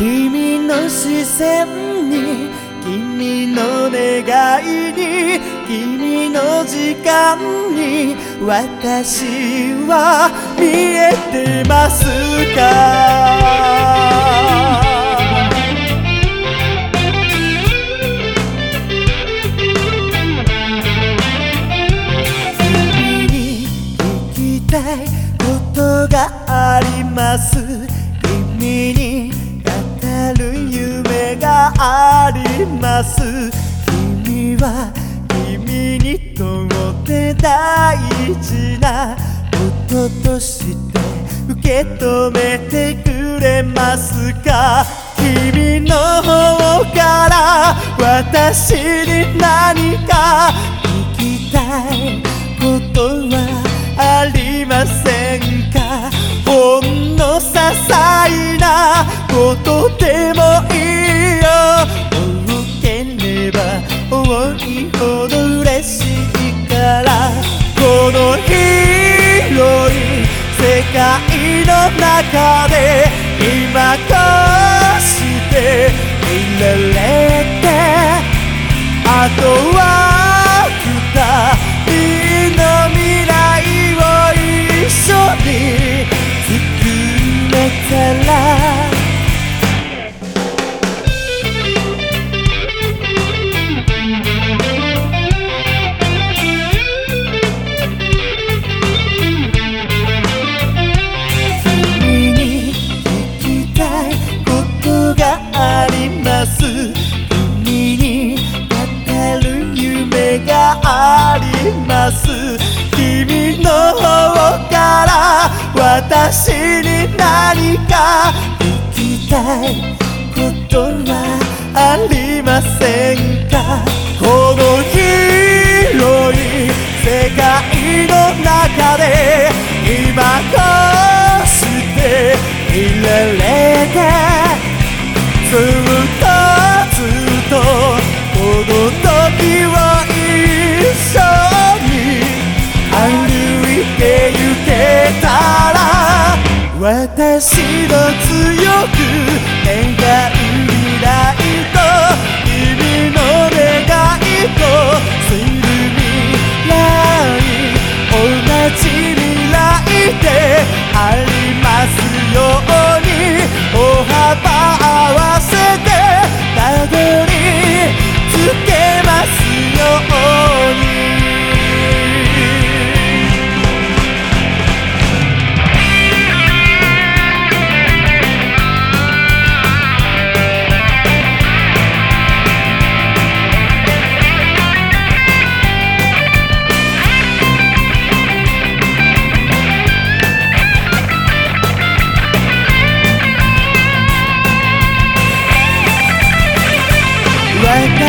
君の視線に君の願いに君の時間に私は見えてますか？君に聞きたいことがあります。君にあります。君は君にとって大事なこととして受け止めてくれますか？君の方から私に何か？聞きたいことはありませんか？ほんの些細なことでもいい。ば多いほど嬉しいからこの広い世界の中で何か聞きたいことはありません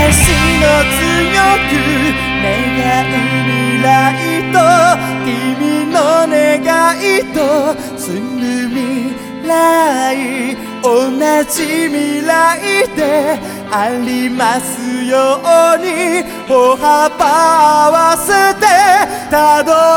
私の強く願う未来と君の願いとする未来同じ未来でありますように歩幅合わせてたどり